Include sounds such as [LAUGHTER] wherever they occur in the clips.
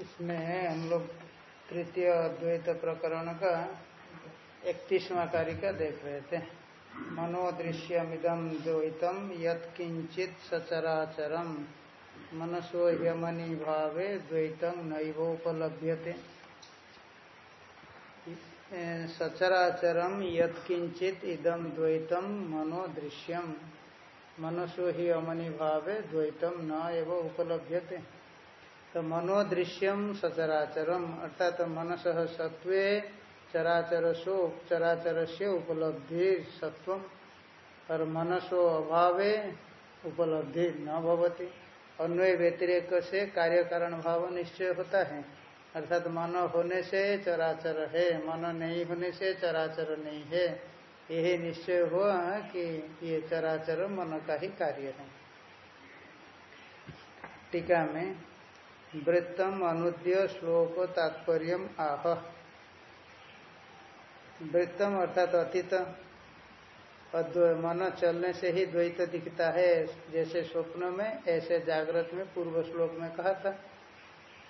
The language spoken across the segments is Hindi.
इसमें हम लोग तृतीय अद्वैत प्रकरण का इकतीसवा कार्य का देख रहे थे। मनोदृश्यमिदम द्वैतम यत्किंचित सचराचरम मनसो यमनि भावे द्वैतम नैवोपलभ्यते। सचराचरम यत्किंचित इदम द्वैतम मनोदृश्यम। मनसो ही अमनी भावे द्वैतम न एवं उपलभ्यते। तो मनोदृश्यम सचराचरम, अर्थात मनस सत्व चराचर सो चराचर से उपलब्धि सत्व और मनसो अभावे उपलब्धि न भवती। अन्वय व्यतिरेक से कार्य कारण भाव निश्चय होता है। अर्थात मन होने से चराचर है, मन नहीं होने से चराचर नहीं है। यही निश्चय हुआ कि ये चराचर मन का ही कार्य है। टीका में, वृत्तम अनुद्य श्लोक तात्पर्य आह। वृत्तम अर्थात अतीत मन चलने से ही द्वैत दिखता है। जैसे स्वप्न में, ऐसे जागृत में, पूर्व श्लोक में कहा था।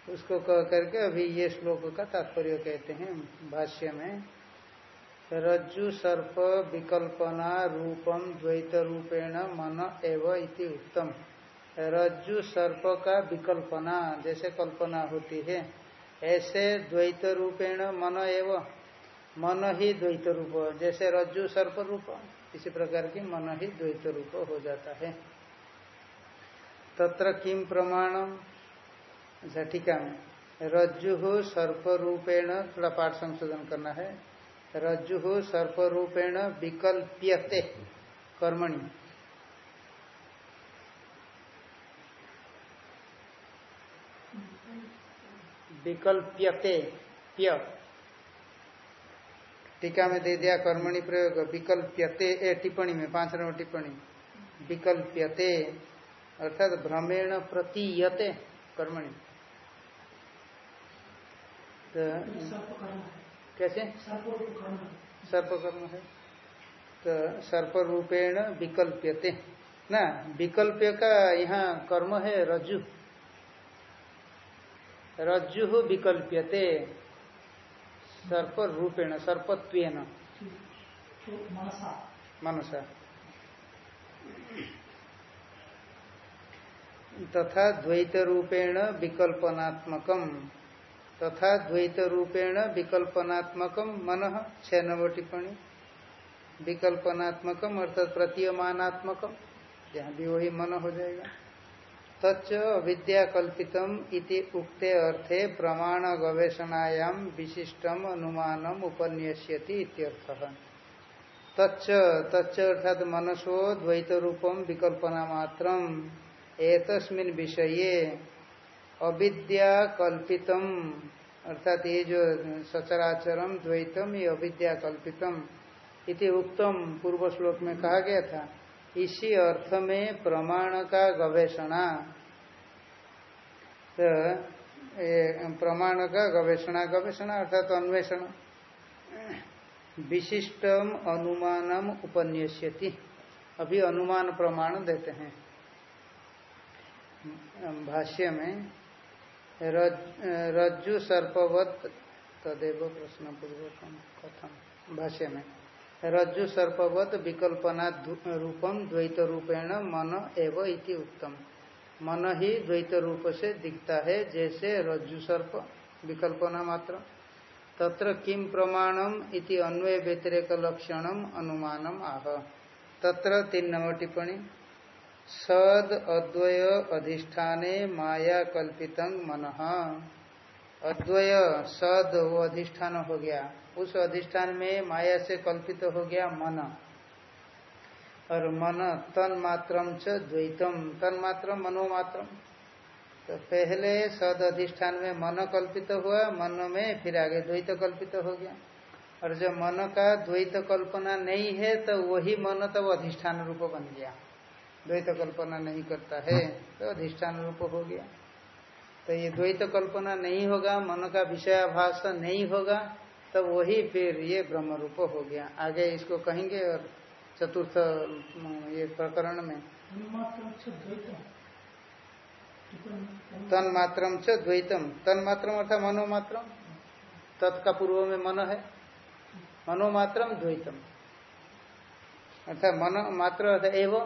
उसको कह करके अभी ये श्लोक का तात्पर्य कहते हैं भाष्य में। रज्जु सर्प विकल्पना रूपम द्वैत रूपेण मन एव इति उत्तम। रज्जु सर्प का विकल्पना, जैसे कल्पना होती है, ऐसे द्वैत रूपेण मन एव। मन ही द्वैत रूप जैसे रज्जु सर्प रूप, इसी प्रकार की मन ही द्वैत रूप हो जाता है। तत्र किम प्रमाणम ठीक है रज्जु सर्प रूपेण थोड़ा पाठ संशोधन करना है। रज्जु सर्प रूपेण विकल्प्यते कर्मणि। विकल्प्यते, प्य। टीका में दे दिया कर्मणि प्रयोग, विकल्प्यते, ए, टिप्पणी में, पाँच नंबर टिप्पणी। विकल्प्यते, अर्थात भ्रमेण प्रतीयते कर्मणि। तो कैसे? सर्प कर्म है। तो सर्प रूपेण विकल्प्यते। ना विकल्प का यहाँ कर्म है रज्जु। रज्जु विकल्प्यते। सर्प रूपेण सर्पत्व मनसा। तथा द्वैत रूपेण विकल्पनात्मकम। तथा द्वैत रूपेण विकल्पनात्मक मन छह नंबर टिप्पणी। विकल्पनात्मक अर्थात प्रतीयमानात्मक, जहाँ भी वही मन हो जाएगा। तच्च अविद्याकल्पितम इति उक्ते अर्थे प्रमाण गवेषणायाम विशिष्टम अनुमानम उपन्यस्यति इत्यर्थः। तच्च तच्च अर्थात मनसो द्वैत रूपम विकल्पना मात्रम, एतस्मिन विषये अविद्या कल्पितम। अर्थात ये जो सचराचरम द्वैतम, ये अविद्या कल्पितम। इति उत्तम पूर्व श्लोक में कहा गया था। इसी अर्थ में प्रमाण का गवेषणा। तो प्रमाण का गवेषणा गवेषणा अर्थात तो अन्वेषण। विशिष्टम अनुमानम उपन्यस्यति। अभी अनुमान प्रमाण देते हैं। भाष्य में रज्जु सर्पवत, तदेव प्रश्न पूर्वक कथम भाष्य में रज्जु सर्पवत विकल्पना रूपम द्वैत रूपेण मन एव इति उत्तम मन ही द्वैत रूप से दिखता है, जैसे रज्जु सर्प, विकल्पना मात्र। तत्र किम प्रमाणम इति अन्वय व्यतिरेक लक्षणम अनुमानम आह। तत्र तीन नंबर टिप्पणी। सद अद्वय अधिष्ठाने माया कल्पित मन। अद्वय, सद वो अधिष्ठान हो गया। उस अधिष्ठान में माया से कल्पित हो गया मन। और मन तन मात्रम च द्वैतम। तन मात्र मनोमात्रम। तो पहले सद अधिष्ठान में मन कल्पित हुआ, मन में फिर आगे द्वैत कल्पित हो गया। और जब मन का द्वैत कल्पना नहीं है तो वही मन तब अधिष्ठान रूप बन गया। द्वैत कल्पना नहीं करता है तो अधिष्ठान रूप हो गया। तो ये द्वैत कल्पना नहीं होगा मन का विषयाभास नहीं होगा तब तो वही फिर ये ब्रह्म रूप हो गया। आगे इसको कहेंगे और चतुर्थ ये प्रकरण में। तन्मात्रम च द्वैतम। तन तन्मात्रम अर्थात मनोमात्रम। तत्का पूर्व में मन है। मनोमात्रम द्वैतम। अर्थात मन मात्र एव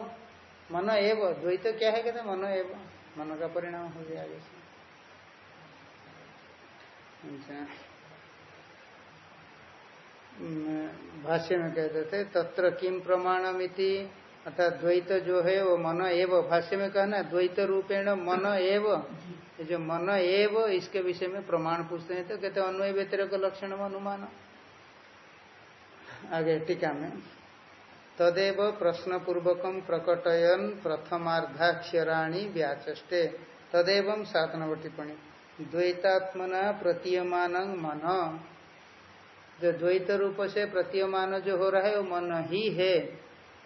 मन एव, द्वैत क्या है कहते मन एव। मन का परिणाम हो गया आगे से। अच्छा। भाष्य में कहते थे तत्र किम प्रमाणमिति, अर्थात द्वैत जो है, वो मन एव। भाष्य में कहना द्वैत रूपेण मन एव। जो मन एव, इसके विषय में प्रमाण पूछते हैं तो कहते अन्वय व्यतिरक लक्षण अनुमान आगे टीका में। तदेव प्रश्न पूर्वक प्रकटयन प्रथमार्धाक्षराणी व्याचे तदेव सात नंबर टिप्पणी द्वैतात्मना प्रतीयमान मन। जो द्वैत रूप से प्रतीयमान जो हो रहा है, वो मन ही है।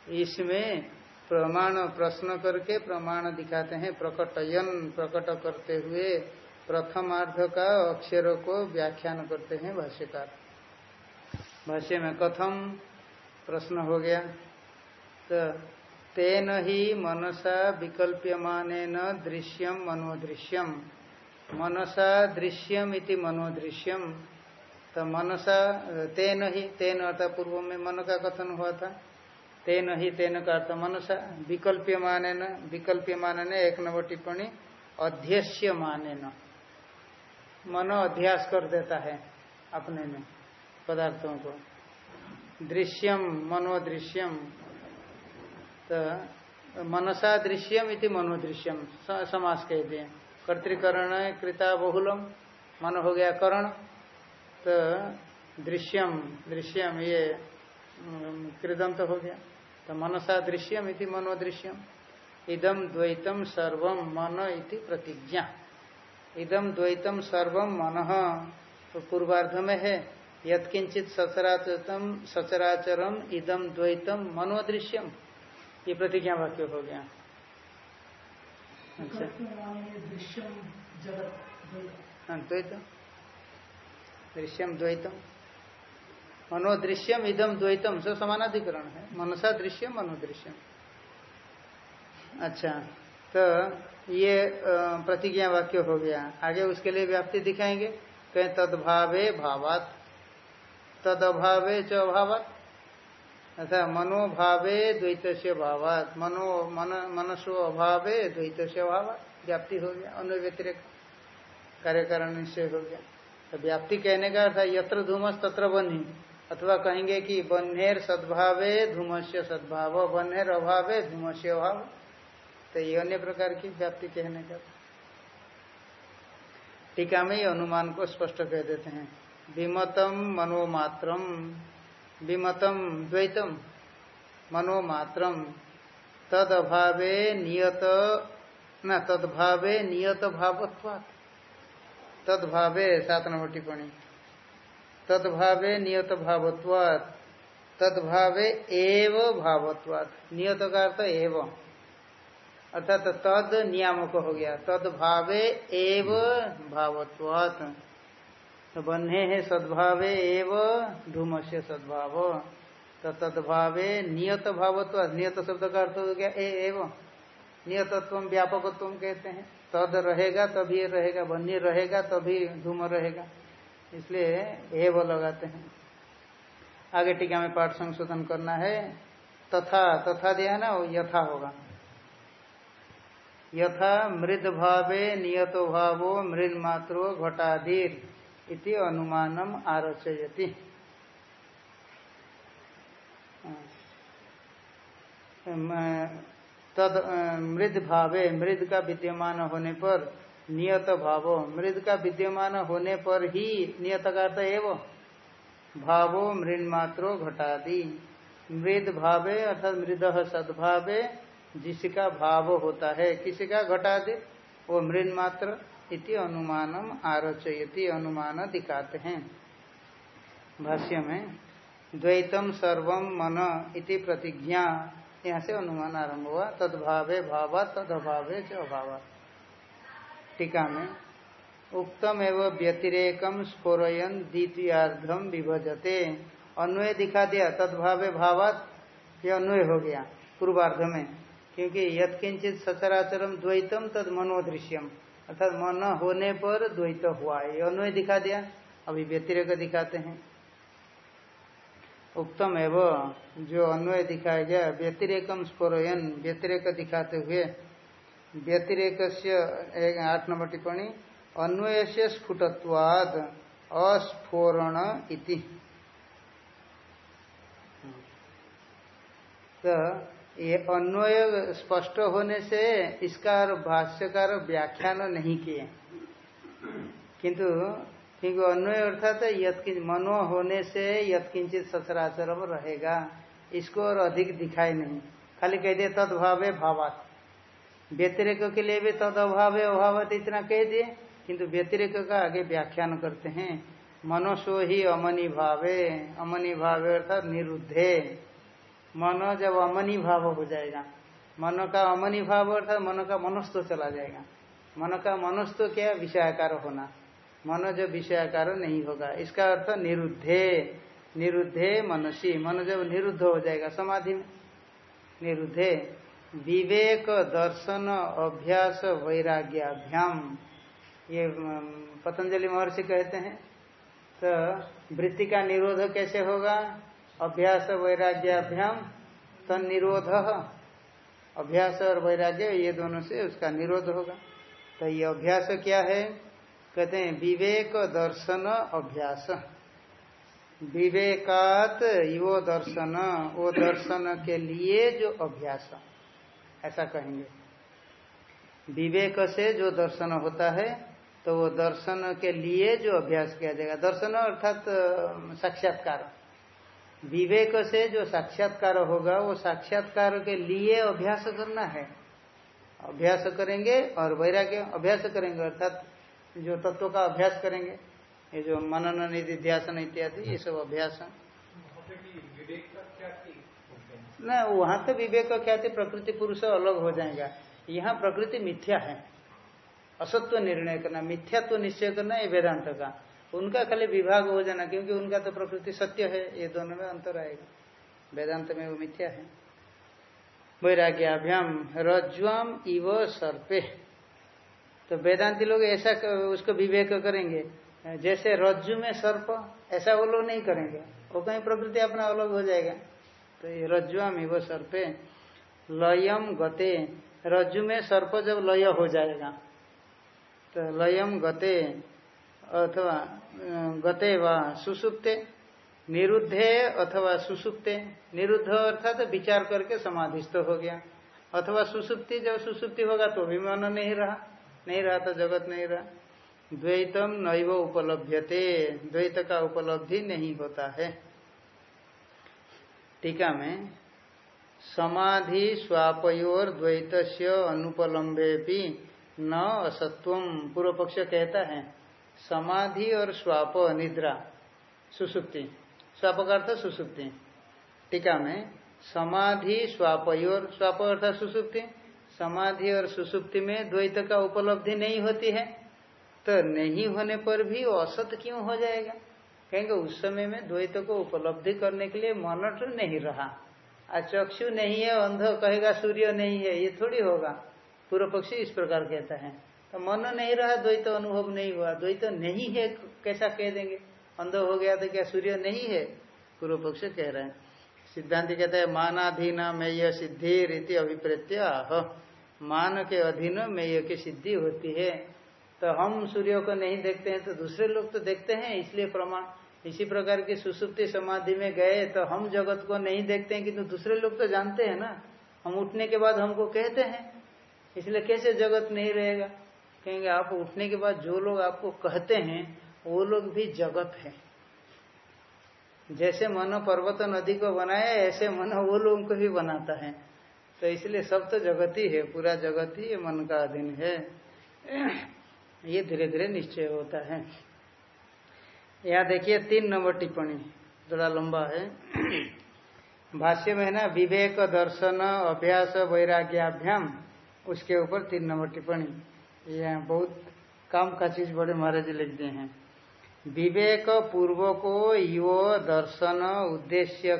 इसमें प्रमाण, प्रश्न करके प्रमाण दिखाते हैं। प्रकटयन, प्रकट करते हुए प्रथमार्ध का अक्षर को व्याख्यान करते हैं भाष्यकार। भाष्य में कथम प्रश्न हो गया। तो तेन ही मनसा विकल्प्यमान दृश्यम मनोदृश्यम मनसा दृश्यम इति मनोदृश्यम तो मनसा, तेन ही, तेन अर्थात पूर्व में मन का कथन हुआ था। तेन ही, तेन का अर्थ मनुष्य विकल्प्य माने न विकल्प्य माने न एक नंबर टिप्पणी अध्यक्ष माने न मन अध्यास कर देता है अपने में, पदार्थों को। दृश्यम, मनोदृश्यम। तो मनसा दृश्यम इति मनोदृश्यम समास कह दिए कर्तिकरण कृता बहुलम, मन हो गया करण। तो दृश्यम दृश्यम ये कृदंत हो गया। तो मनसा दृश्यम इति मनोदृश्यम। इदम द्वैतम सर्वम मन इति प्रतिज्ञा। इदम द्वैतम सर्वम मन तो पूर्वार्ध में है। यत्किंचित सचराचरम सचराचरम इदम द्वैतम मनोदृश्यम। ये प्रतिज्ञा वाक्य हो गया अच्छा हाँ, द्वैतम। दृश्यम द्वैतम। मनोदृश्यम इदम द्वैतम सब समानाधिकरण है। मनसा दृश्यम मनोदृश्यम। अच्छा तो ये प्रतिज्ञा वाक्य हो गया आगे उसके लिए व्याप्ति दिखाएँगे। कहें तदभावे भावात तद अभावे च अभावात। अर्थात मनोभावे द्वैत से भावात। मनो, मन, मनसो अभावे द्वैत से अभावात। व्याप्ति हो गया अन्य व्यतिरिक कार्यकारण निश्चय हो गया। तो व्याप्ति कहने का अर्थात यत्र धूमस तत्र बनी अथवा कहेंगे कि बन्हेर सद्भावे धूमस्य सद्भाव, बन्हेर अभावे धूमस्य अभाव। तो ये अन्य प्रकार की व्याप्ति कहने का। टीका में ही अनुमान को स्पष्ट कह देते हैं। विमतम मनोमात्रम। विमतम द्वैतम मनोमात्रम। तद अभावे नियत न, तदभावे नियत भावत्वात् तदभावे सात नंबर टिप्पणी। तदभावे नियत भावत्वात तदभावे एव भावत्वात। नियत का अर्थ एव। अर्थात तद नियामक हो गया। तदभावे एव भावत्वात। तो बन्हे है सद्भावे एव धूम से सद्भाव। तो तदभावे नियत भावत्वात नियत शब्द का अर्थ हो गया ए एव। नियतत्व व्यापकत्व कहते हैं। तद रहेगा तभी रहेगा, बन्ही रहेगा तभी धूम रहेगा। इसलिए एव लगाते हैं। आगे टीका में पाठ संशोधन करना है। तथा तथा दिया है ना यथा होगा। यथा मृद भावे नियतो भावो मृद मात्रो घटाधीर इति अनुमानम आरचयति। तद मृद भावे मृद का विद्यमान होने पर नियत भाव, मृद का विद्यमान होने पर ही नियत अर्थ एवं भावो मृण मात्रो घटादि। मृद भावे अर्थात मृद सद्भावे जिसका भाव होता है किसी का घटादि? वो मृण मात्र इति अनुमानम आरचयति, अनुमान दिखाते हैं। भाष्य में, द्वैतम सर्वम मन इति प्रतिज्ञा, यहाँ से अनुमान आरंभ हुआ, तदभावे भावा, तदभावे च अभावा। टीका में उक्तम एवं व्यतिरेकम स्फोरयन द्वितीयार्धम विभजते, अन्वय दिखा दिया, तदभावे भावात ये अन्वय हो गया पूर्वार्ध में, क्योंकि यद किंचित सचराचरम द्वैतम तद मनोदृश्यम अर्थात मन होने पर द्वैत हुआ ये अन्वय दिखा दिया। अभी व्यतिरेक दिखाते हैं। उत्तम एवं जो अन्वय दिखाया गया, व्यतिरेकम स्फोरयन, व्यतिरेक दिखाते हुए व्यतिरेक आठ नंबर टिप्पणी अन्वय से स्फुटत्वाद अस्फोरण इति। तो ये अन्वय स्पष्ट होने से इसका और भाष्यकार व्याख्यान नहीं किए। किंतु क्योंकि अन्वय अर्थात मनो होने से यत्किंचित सचराचरम रहेगा। इसको और अधिक दिखाई नहीं। खाली कह दिए तदभावे भावात। व्यतिरेक के लिए भी तद अभावे अभावत इतना कह दिए, किंतु व्यतिरेक का आगे व्याख्यान करते हैं। मनसो ही अमनी भावे। अमनी भावे अर्थात निरुद्धे। मन जब अमनी भाव हो जाएगा। मन का अमनी भाव अर्थात मन का मनस्व चला जाएगा। मन का मनस्व क्या विषयाकार होना। मन जब विषयाकार नहीं होगा, इसका अर्थ निरुद्धे। निरुद्धे मनसी। मन जब निरुद्ध हो जाएगा, समाधि में। निरुद्धे। विवेक, दर्शन, अभ्यास, वैराग्याभ्याम। ये पतंजलि महर्षि कहते हैं तो वृत्ति का निरोध कैसे होगा? अभ्यास वैराग्याभ्याम तन निरोध अभ्यास और वैराग्य ये दोनों से उसका निरोध होगा। तो ये अभ्यास क्या है? कहते हैं विवेक दर्शन अभ्यास। विवेकात यो दर्शन, वो दर्शन के लिए जो अभ्यास। ऐसा कहेंगे। विवेक से जो दर्शन होता है तो वो दर्शन के लिए जो अभ्यास किया जाएगा। दर्शन अर्थात, साक्षात्कार। विवेक से जो साक्षात्कार होगा, वो साक्षात्कार के लिए अभ्यास करना है। अभ्यास करेंगे और वैराग्य अभ्यास करेंगे, अर्थात जो तत्व का अभ्यास करेंगे, ये जो मनन, निधि, ध्यान इत्यादि, ये सब अभ्यास। न, वहाँ तो विवेक का ख्याति, प्रकृति, पुरुष अलग हो जाएगा। यहाँ प्रकृति मिथ्या है। असत्व निर्णय करना मिथ्यात्व निश्चय करना, ये वेदांत का। उनका खाली विभाग हो जाना, क्योंकि उनका तो प्रकृति सत्य है, ये दोनों में अंतर आएगा। वेदांत में वो मिथ्या है। वैराग्याभ्याम रज्वाम इव सर्पे। तो वेदांति लोग ऐसा उसको विवेक करेंगे। जैसे रज्जु में सर्प, ऐसा वो लोग नहीं करेंगे। वो कहीं प्रकृति अपना अलग हो जाएगा। तो ये रज्जुआम वो सर्पे, लयम गते। रज्जु में सर्प जब लय हो जाएगा तो लयम गते अथवा गते व सुसुप्ते, निरुद्धे अथवा सुसुप्ते, निरुद्ध अर्थात तो विचार करके समाधिस्थ हो गया। अथवा सुसुप्ति, जब सुसुप्ति होगा तो भी मन नहीं रहा नहीं रहा तो जगत नहीं रहा। द्वैतम नैव उपलब्धते द्वैत का उपलब्धि नहीं होता है। टीका में, समाधि स्वापयोर द्वैत अनुपलम्बे भी न असत्व पूर्व पक्ष कहता है। समाधि और स्वाप निद्रा, सुसुप्ति। स्वाप का अर्थ सुसुप्ति। टीका में समाधि स्वापयोर स्वाप अर्थात सुसुप्ति। समाधि और सुसुप्ति में द्वैत का उपलब्धि नहीं होती है तो नहीं होने पर भी औसत क्यों हो जाएगा? कहेंगे उस समय में द्वैत को उपलब्धि करने के लिए मन तो नहीं रहा। चक्षु नहीं है, अंध कहेगा सूर्य नहीं है, ये थोड़ी होगा। पूर्व पक्षी इस प्रकार कहता है। तो मन नहीं रहा, द्वैत अनुभव नहीं हुआ। द्वैत नहीं है, कैसा कह देंगे? अंध हो गया तो क्या सूर्य नहीं है? पूर्व पक्ष कह रहे हैं। सिद्धांत कहते हैं मानाधीन मेय सिद्धि रीति अभिप्रेत्य मान के अधीन मेय की सिद्धि होती है। तो हम सूर्य को नहीं देखते हैं तो दूसरे लोग तो देखते हैं, इसलिए प्रमाण। इसी प्रकार की सुसुप्ति समाधि में गए तो हम जगत को नहीं देखते हैं, किंतु तो दूसरे लोग तो जानते हैं ना। हम उठने के बाद हमको कहते हैं। इसलिए कैसे जगत नहीं रहेगा? कहेंगे, आप उठने के बाद जो लोग आपको कहते हैं, वो लोग भी जगत है। जैसे मन पर्वत नदी को बनाया ऐसे मन वो लोगों को भी बनाता है। तो इसलिए सब तो जगत ही है पूरा जगत ही मन का अधीन है। ये धीरे धीरे निश्चय होता है। यहाँ देखिए, तीन नंबर टिप्पणी, थोड़ा लंबा है। भाष्य में ना, विवेक दर्शन, अभ्यास, वैराग्याभ्याम, उसके ऊपर तीन नंबर टिप्पणी। यह बहुत काम का चीज़ बड़े महाराज लिख दिए हैं। विवेक पूर्व को यो दर्शन उद्देश्य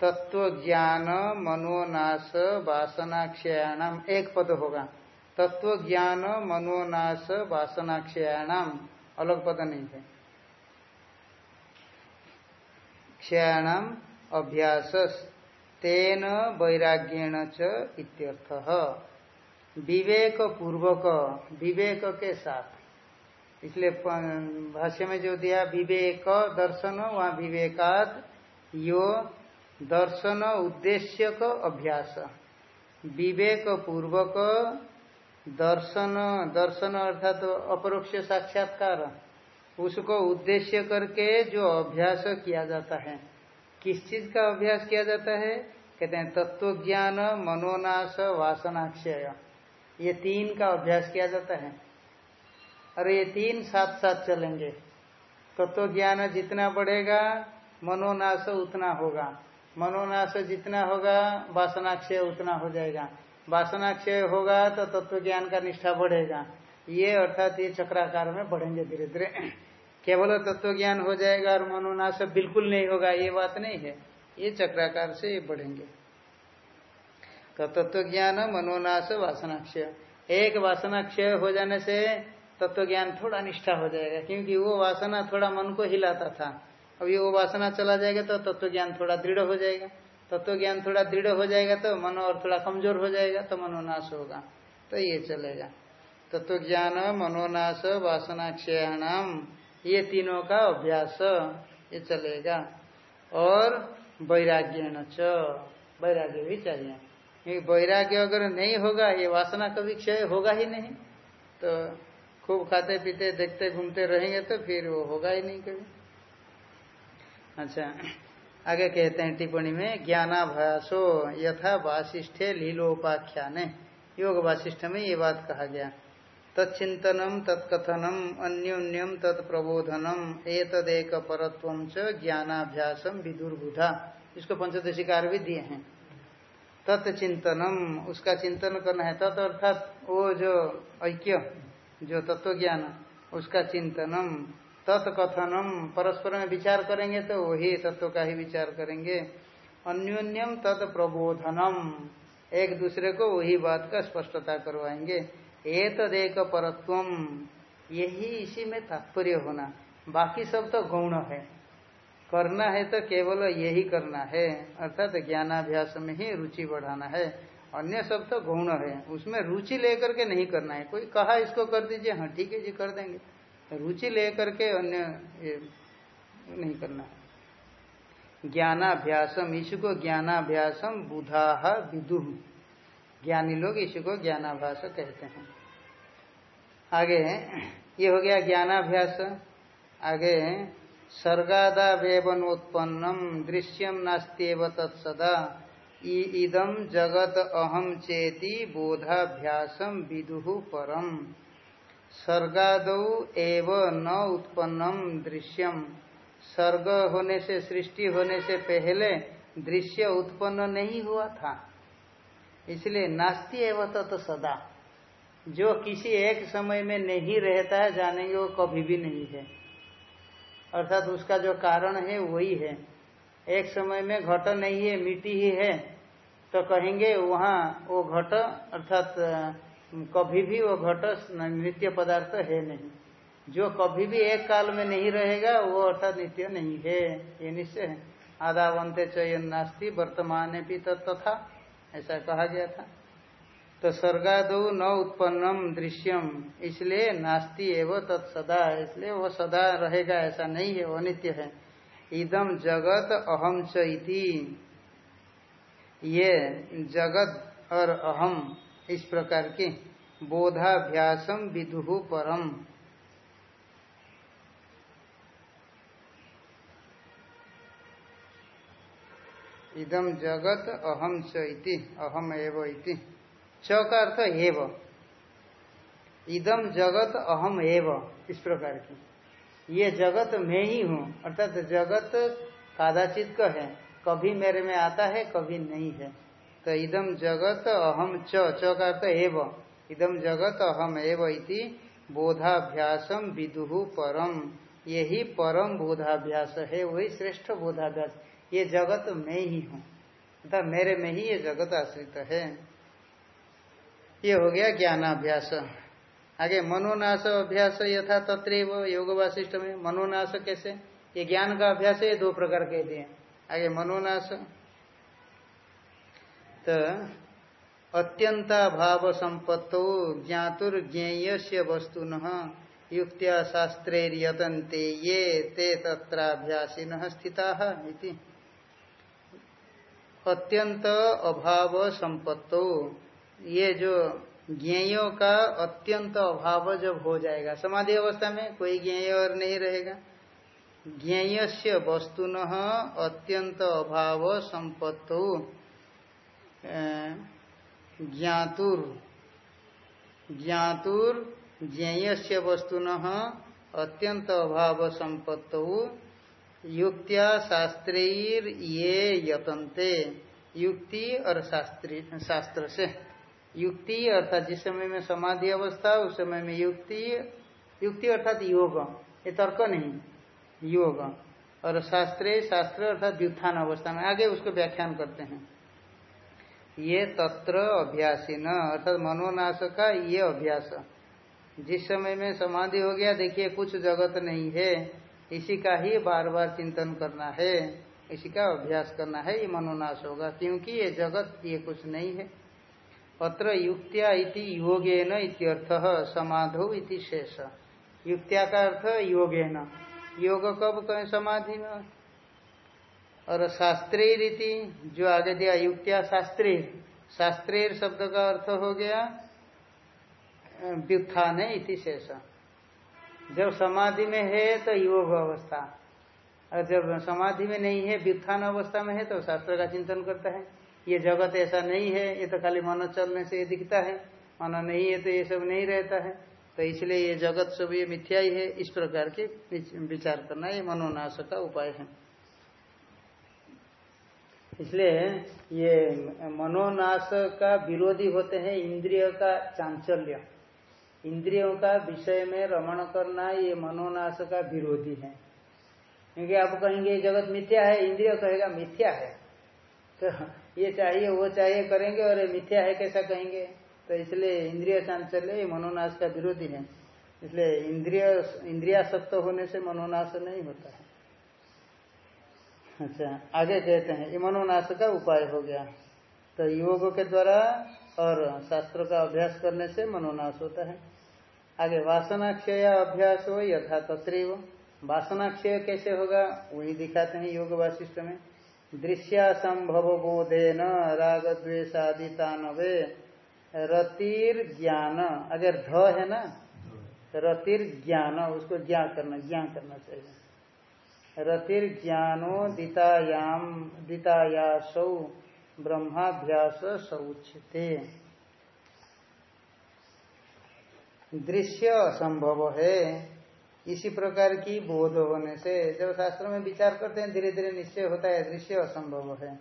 तत्व ज्ञान मनोनाश वासनाक्षयाणाम। एक पद होगा। तत्व ज्ञान मनोनाश वासनाक्षयाणाम। अलग पद नहीं है। क्षयाणाम अभ्यास तेन वैराग्यण च इत्यर्थ। विवेक पूर्वक विवेक के साथ। इसलिए भाष्य में जो दिया, विवेक दर्शन, वहाँ विवेकाद, यो दर्शन उद्देश्य का अभ्यास। विवेक पूर्वक दर्शन दर्शन अर्थात तो अपरोक्ष साक्षात्कार। उसको उद्देश्य करके जो अभ्यास किया जाता है। किस चीज़ का अभ्यास किया जाता है? कहते हैं तत्व ज्ञान मनोनाश, वासनाक्षय। ये तीन का अभ्यास किया जाता है। और ये तीन साथ साथ चलेंगे। तत्व ज्ञान जितना बढ़ेगा, मनोनाश उतना होगा। मनोनाश जितना होगा, वासनाक्षय उतना हो जाएगा। वासनाक्षय होगा तो तत्व ज्ञान का निष्ठा बढ़ेगा। ये अर्थात ये चक्राकार में बढ़ेंगे धीरे धीरे [CLEARS THROAT] केवल तत्व ज्ञान हो जाएगा और मनोनाश बिल्कुल नहीं होगा, ये बात नहीं है। ये चक्राकार से ये बढ़ेंगे। तो तत्व ज्ञान मनोनाश वासनाक्षय। एक वासनाक्षय हो जाने से तत्व ज्ञान थोड़ा निष्ठा हो जाएगा, क्योंकि वो वासना थोड़ा मन को हिलाता था। अभी वो वासना चला जाएगा तो तत्व ज्ञान थोड़ा दृढ़ हो जाएगा। तत्व ज्ञान थोड़ा दृढ़ हो जाएगा तो मन और थोड़ा कमज़ोर हो जाएगा तो मनोनाश होगा। तो ये चलेगा। तत्व ज्ञान मनोनाश, वासनाक्षयाणाम, ये तीनों का अभ्यास, ये चलेगा। और वैराग्य वैराग्य भी चाहिए। वैराग्य अगर नहीं होगा, ये वासना कभी क्षय होगा ही नहीं। तो खूब खाते पीते, देखते, घूमते रहेंगे तो फिर वो होगा ही नहीं कभी। अच्छा आगे कहते हैं टिप्पणी में, ज्ञानाभासो यथा वासिष्ठे लीलोपाख्याने। योग वासिष्ठ में ये बात कहा गया। तत्चिंतनम तत्कथनम, अन्योन्यम, तत्प्रबोधनम एतदेक परत्व ज्ञानाभ्यासम विदुर्बुधा। इसको पंचदशिकार भी दिए हैं। तत्चिंतनम, उसका चिंतन करना है। तत् अर्थात वो जो ऐक्य, जो तत्व ज्ञान उसका चिंतनम, तत्कथनम, परस्पर में विचार करेंगे तो वही तत्व का ही विचार करेंगे। अन्योन्यम तत् प्रबोधनम, एक दूसरे को वही बात का स्पष्टता करवाएँगे। ए एक परत्वम, यही इसी में तात्पर्य होना। बाकी सब तो गौण है। करना है तो केवल यही करना है। अर्थात तो ज्ञानाभ्यास में ही रुचि बढ़ाना है। अन्य सब तो गौण है। उसमें रुचि लेकर के नहीं करना है। कोई कहा इसको कर दीजिए हाँ ठीक है जी, कर देंगे। रुचि लेकर के अन्य नहीं करना है। ज्ञानाभ्यासम ईशु को ज्ञानाभ्यासम बुधा विदु। ज्ञानी लोग ईशु को ज्ञानाभ्यास कहते हैं। आगे, ये हो गया ज्ञानाभ्यास। आगे सर्गादावेवनोत्पन्नम दृश्यम नास्त्यव तत्सदा। इदम जगत अहम चेति बोधाभ्यासम विदु परम। सर्गाद न उत्पन्नम दृश्यम सर्ग होने से, सृष्टि होने से पहले दृश्य उत्पन्न नहीं हुआ था। इसलिए नास्ती एवं तत् सदा जो किसी एक समय में नहीं रहता है, जानेंगे वो कभी भी नहीं है। अर्थात उसका जो कारण है वही है। एक समय में घट नहीं है, मिट्टी ही है तो कहेंगे वहाँ वो घट, अर्थात कभी भी वो घट नित्य पदार्थ है नहीं। जो कभी भी एक काल में नहीं रहेगा, वो अर्थात नित्य नहीं है। ये निश्चय है। आधा बनते चयन नास्ती, वर्तमान भी तथा ऐसा कहा गया था। तो स्वर्गाद न उत्पन्नम दृश्यम। इसलिए नास्ति एवं तत्सदा इसलिए वो सदा रहेगा, ऐसा नहीं है वो नित्य है। इदम जगत अहम च ये जगत और अहम इस प्रकार की बोधाभ्यासम विदुहु परम। इदम जगत अहम च अहम एवं इति। च का अर्थ एव। इदम जगत अहम एव, इस प्रकार की। ये जगत मैं ही हूँ, अर्थात जगत कादाचित का है, कभी मेरे में आता है, कभी नहीं है। तो इदम जगत अहम च च का अर्थ एव। इदम जगत अहम एव इति बोधाभ्यासम विदुहु परम यही परम बोधाभ्यास है, वही श्रेष्ठ बोधाभ्यास। ये जगत मैं ही हूँ, अर्थात मेरे में ही ये जगत आश्रित है। ये हो गया ज्ञानाभ्यास। आगे मनोनाश अभ्यास यथा तत्व योग वासिष्ठ में मनोनाश कैसे? ये ज्ञान का अभ्यास है दो प्रकार के दिए। आगे मनोनाश तो अत्यंताभाव संपत्तो ज्ञातुर्ज्ञेय से वस्तु न युक्त्या शास्त्रे ये ते तत्राभ्यासिन स्थिता अत्यंत अभाव संपत्तो ये जो ज्ञेयों का अत्यंत अभाव जब हो जाएगा, समाधि अवस्था में कोई ज्ञेय और नहीं रहेगा। ज्ञेय से वस्तुन अत्यंत अभाव संपत्तो ज्ञातुर ज्ञातुर ज्ञेय से वस्तुन अत्यंत अभाव संपत्तो, युक्त्या शास्त्रीर ये यतन्ते। युक्ति और शास्त्री शास्त्र से युक्ति अर्थात जिस समय में समाधि अवस्था, उस समय में युक्ति युक्ति अर्थात योग। ये तर्क नहीं, योग। और शास्त्रे, शास्त्र अर्थात व्युत्थान अवस्था में, आगे उसको व्याख्यान करते हैं। ये तत्र अभ्यासी न अर्थात मनोनाश का ये अभ्यास। जिस समय में समाधि हो गया, देखिए, कुछ जगत नहीं है। इसी का ही बार बार चिंतन करना है। इसी का अभ्यास करना है, ये मनोनाश होगा, क्योंकि ये जगत, ये कुछ नहीं है। अत्र युक्त्या इति योगेन समाधो इति शेष। युक्त्या का अर्थ योगेन। योग कब कहें समाधि में? और शास्त्रीय रीति जो आगे दिया युक्त्या शास्त्रीय शास्त्रीय शब्द का अर्थ हो गया व्युत्थान इति शेष। जब समाधि में है तो योग अवस्था। और जब समाधि में नहीं है, व्युत्थान अवस्था में है तो शास्त्र का चिंतन करता है। ये जगत ऐसा नहीं है, ये तो खाली मन चलने से ये दिखता है। मन नहीं है तो ये सब नहीं रहता है। तो इसलिए ये जगत सब ये मिथ्या ही है। इस प्रकार के विचार करना ये मनोनाश का उपाय है। इसलिए ये मनोनाश का विरोधी होते हैं इंद्रिय का चांचल्य। इंद्रियों का विषय में रमण करना ये मनोनाश का विरोधी है। क्योंकि आप कहेंगे जगत मिथ्या है, इंद्रिय कहेगा मिथ्या है। तो ये चाहिए, वो चाहिए, करेंगे और मिथ्या है कैसा कहेंगे? तो इसलिए इंद्रिय चांचल्य मनोनाश का विरोधी है। इसलिए इंद्रिय, इंद्रिया सत्य होने से मनोनाश नहीं होता है। अच्छा आगे कहते हैं, ये मनोनाश का उपाय हो गया। तो योग के द्वारा और शास्त्रों का अभ्यास करने से मनोनाश होता है। आगे, वासनाक्षय अभ्यास हो, यथा तत्व वासनाक्षय कैसे होगा? वही दिखाते हैं योग वाशिष्ठ में। दृश्यासंभव बोधेन राग द्वेशादितानवे रतिर ज्ञान अगर ध है ना रतिर ज्ञान उसको ज्ञान करना ज्ञान करना चाहिए। रतिर ज्ञानो दितायाम दितायासौ, ब्रह्माभ्यास सौचिते दृश्य असंभव है। इसी प्रकार की बोध होने से जब शास्त्र में विचार करते हैं धीरे धीरे निश्चय होता है दृश्य असंभव है।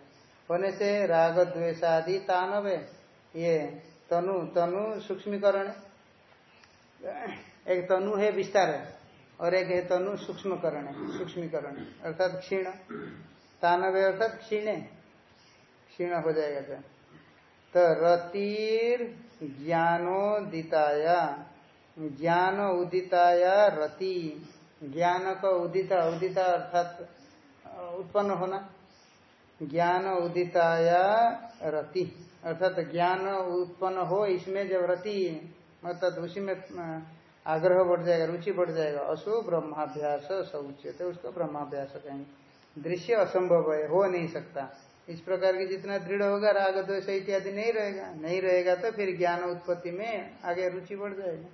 होने से राग द्वेषादि तानव, ये तनु तनु सूक्ष्मीकरण, एक तनु है विस्तार है और एक है तनु सूक्ष्मकरण है सूक्ष्मीकरण, अर्थात क्षीण। तानव अर्थात क्षीण क्षीण हो जाएगा। तो रतिर ज्ञानोदिताया ज्ञान उदिताया रति। ज्ञान का उदिता उदिता अर्थात उत्पन्न होना। ज्ञान उदिताया रति। अर्थात ज्ञान उत्पन्न हो, इसमें जब रति अर्थात उसी में आग्रह बढ़ जाएगा, रुचि बढ़ जाएगा। अशु ब्रह्माभ्यास सौच्यते, उसको ब्रह्माभ्यास कहेंगे। दृश्य असंभव है, हो नहीं सकता। इस प्रकार की जितना दृढ़ होगा, राग, द्वेष इत्यादि नहीं रहेगा। नहीं रहेगा तो फिर ज्ञान उत्पत्ति में आगे रुचि बढ़ जाएगा।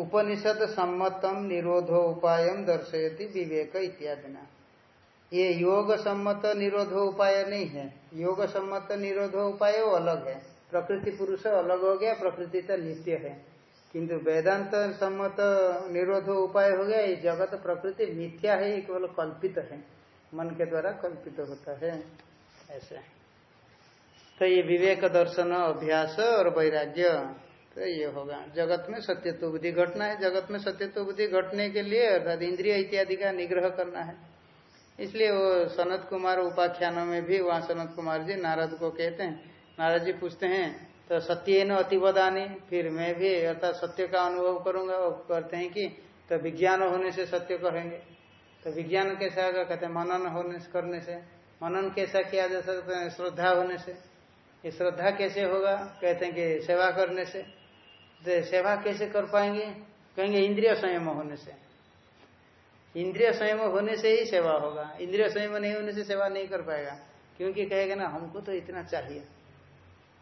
उपनिषद सम्मतम निरोधो उपाय दर्शयति विवेक इत्यादि ना ये योग सम्मत निरोधो उपाय नहीं है। योग सम्मत निरोधो उपाय अलग है। प्रकृति पुरुष अलग हो गया, प्रकृति तो नित्य है। किंतु वेदांत सम्मत निरोधो उपाय हो गया, ये जगत प्रकृति मिथ्या है, ये केवल कल्पित है। मन के द्वारा कल्पित होता है, ऐसे तो ये विवेक दर्शन, अभ्यास और वैराग्य। तो ये होगा। जगत में सत्यत्व बुद्धि घटना है। जगत में सत्यत्व बुद्धि घटने के लिए अर्थात इंद्रिय इत्यादि का निग्रह करना है। इसलिए वो सनत कुमार उपाख्यानों में भी वहाँ सनत कुमार जी नारद को कहते हैं। नारद जी पूछते हैं तो सत्य न अतिवदानी? फिर मैं भी अर्थात सत्य का अनुभव करूँगा वो कहते हैं कि तो विज्ञान होने से सत्य कहेंगे। तो विज्ञान कैसा होगा? कहते हैं, मनन होने करने से। मनन कैसा किया जा सकता है? श्रद्धा होने से। ये श्रद्धा कैसे होगा? कहते हैं कि सेवा करने से। तो सेवा कैसे कर पाएँगे? कहेंगे, इंद्रिय संयम होने से। इंद्रिय संयम होने से ही सेवा होगा। इंद्रिय संयम नहीं होने से सेवा नहीं कर पाएगा। क्योंकि कहेगा ना, हमको तो इतना चाहिए।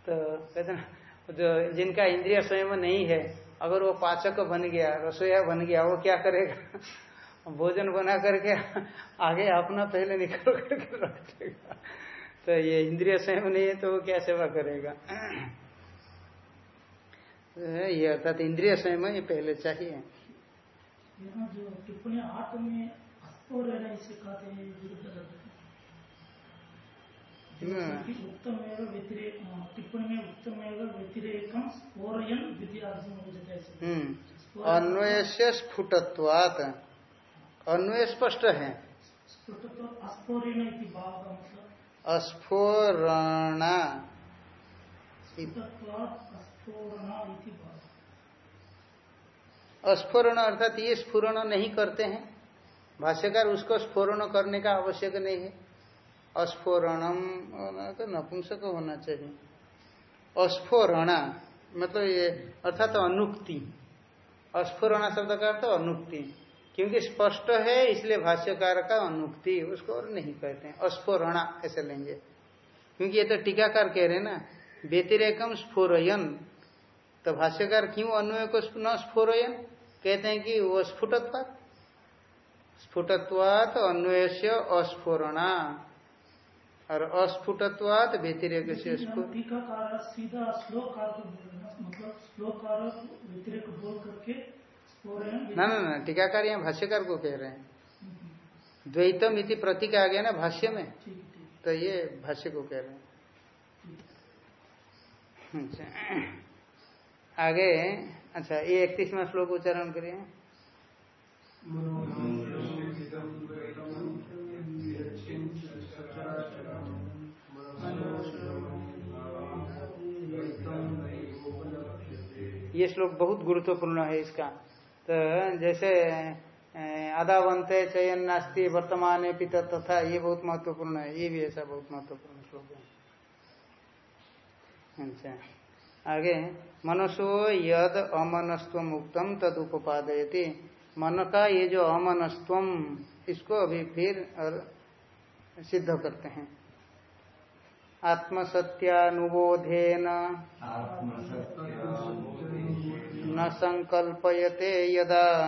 तो कहते ना, जो जिनका इंद्रिय संयम नहीं है, अगर वो पाचक बन गया, रसोईया बन गया, वो क्या करेगा? भोजन बना करके आगे अपना पहले निकल करके रख देगा। तो ये इंद्रिय संयम नहीं है तो वो क्या सेवा करेगा? ये अर्थात इंद्रिय संयम ये पहले चाहिए। हैं अन्वय से स्फुटत्वात। अन्वय स्पष्ट है। अस्फोरणा अस्फोरण अर्थात ये स्फुरण नहीं करते हैं। भाष्यकार उसको स्फोरण करने का आवश्यक नहीं है। अस्फोरणम तो नपुंसक होना चाहिए। अस्फोरणा मतलब ये अर्थात अनुक्ति। अस्फोरणा शब्द का अर्थ अनुक्ति। क्योंकि स्पष्ट है, इसलिए भाष्यकार का अनुक्ति उसको और नहीं कहते हैं। अस्फोरणा ऐसे लेंगे। क्योंकि ये तो टीकाकार कह रहे हैं ना व्यतिरेकम स्फोरयन। तो भाष्यकार क्यों अन्वय को न स्फोरयन? कहते हैं कि वो स्फुटत्वा स्फुटत्वात अन्वय से अस्फोरणा। और अस्फुटत्वात व्यतिरेक से सीधा श्लोक मतलब श्लोक व्यतिरेक बोल करके ना ना ना टीकाकार यहाँ भाष्यकार को कह रहे हैं। द्वैतम इति प्रतीक आ गया ना भाष्य में? तो ये भाष्य को कह रहे हैं। आगे अच्छा ये इकतीसवा श्लोक उच्चारण करिए। ये श्लोक बहुत गुरुत्वपूर्ण है इसका। तो जैसे बनते चयन नास्ती, वर्तमान पिता तथा, ये बहुत महत्वपूर्ण है। ये भी ऐसा बहुत महत्वपूर्ण श्लोक है। अच्छा आगे मनसो यद अमनस्व मुक्तम तद उपादयती मन का ये जो अमनस्व इसको अभी फिर और सिद्ध करते हैं। आत्मसत्यानुबोधेन न संकल्पयते यदा।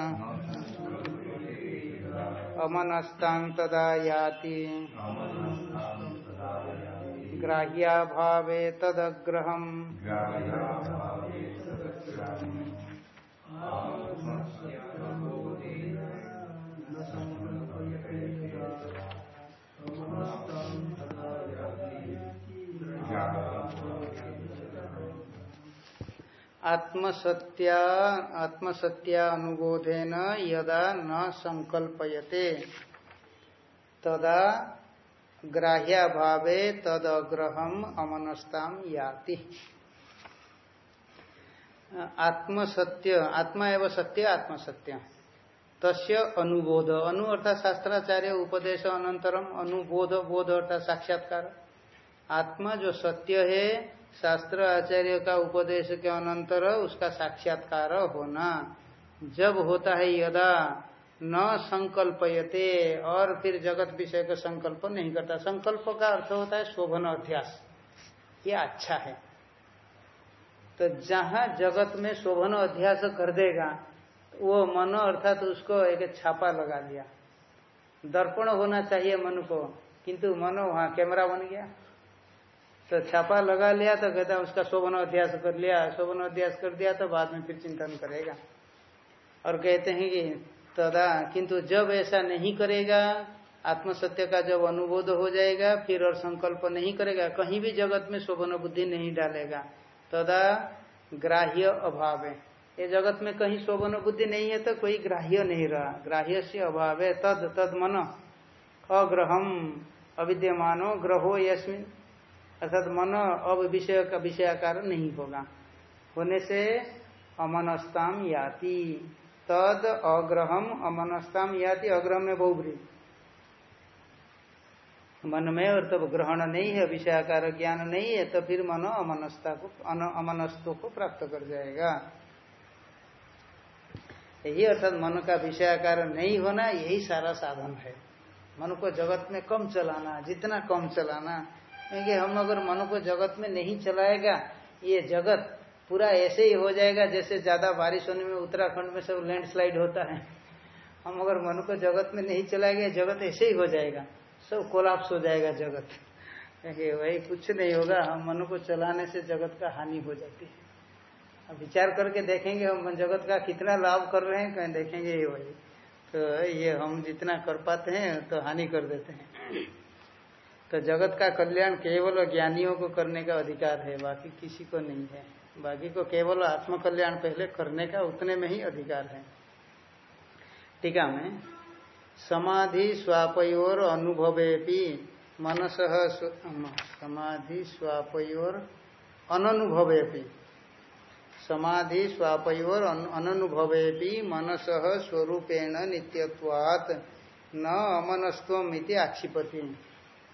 अमनस्तां तदा याति। ग्राह्याभावे तदग्रहम्। आत्मसत्या अनुबोधेन यदा न संकल्पयते तदा ग्राह्याभावे तदग्रहम अमनस्ताम याति। आत्मसत्य, आत्मा एवं सत्य, आत्मसत्य। तस्य अनुबोध, अनु अर्थात शास्त्राचार्य उपदेश अनंतरम अनुबोध, बोध अर्थात साक्षात्कार। आत्मा जो सत्य है, शास्त्र आचार्य का उपदेश के अनंतर उसका साक्षात्कार होना। जब होता है यदा न संकल्पयते और फिर जगत विषय का संकल्प नहीं करता। संकल्प का अर्थ होता है शोभन अध्यास। ये अच्छा है। तो जहाँ जगत में शोभन अध्यास कर देगा, वो मन अर्थात उसको एक छापा लगा लिया दर्पण होना चाहिए मन को, किंतु मन वहाँ कैमरा बन गया। तो छापा लगा लिया तो कहता उसका शोभन अध्यास कर लिया, शोभन अध्यास कर दिया तो बाद में फिर चिंतन करेगा। और कहते हैं कि तदा, किंतु जब ऐसा नहीं करेगा, आत्मसत्य का जब अनुबोध हो जाएगा, फिर और संकल्प नहीं करेगा, कहीं भी जगत में शोभन बुद्धि नहीं डालेगा। तदा ग्राह्य अभाव है। ये जगत में कहीं शोभन बुद्धि नहीं है तो कोई ग्राह्य नहीं रहा। ग्राह्य से अभाव है। तद तद मन। अग्रहम अविद्यमानो ग्रहो यस्मिन। अर्थात मन अब विषय का विषयाकार नहीं होगा। होने से अमनस्ताम याति। तद अग्रहम अमनस्ताम याति अग्रह में बहुब्री मन में और तब ग्रहण नहीं है, विषयाकार ज्ञान नहीं है तो फिर मन अमनस्ता को अमनस्तों को प्राप्त कर जाएगा। यही अर्थात मन का विषयाकार नहीं होना, यही सारा साधन है। मन को जगत में कम चलाना, जितना कम चलाना, क्योंकि हम अगर मन को जगत में नहीं चलाएगा, ये जगत पूरा ऐसे ही हो जाएगा जैसे ज़्यादा बारिश होने में उत्तराखंड में सब लैंडस्लाइड होता है। हम अगर मन को जगत में नहीं चलाएँगे, जगत ऐसे ही हो जाएगा। सब कोलाप्स हो जाएगा जगत। क्योंकि वही कुछ नहीं होगा, हम मन को चलाने से जगत का हानि हो जाती है। अब विचार करके देखेंगे हम जगत का कितना लाभ कर रहे हैं, कहीं देखेंगे ये वही। तो ये हम जितना कर पाते हैं तो हानि कर देते हैं। तो जगत का कल्याण केवल ज्ञानियों को करने का अधिकार है, बाकी किसी को नहीं है। बाकी को केवल आत्म कल्याण पहले करने का उतने में ही अधिकार है। टीका में समाधि स्वापयोर अनुभवे भी मनस समाधि स्वापयोर अनुभवे भी समाधि स्वापयोर अनुभवे भी मनस स्वरूपेण नित्यत्वात् न अमनस्व आक्षिपति।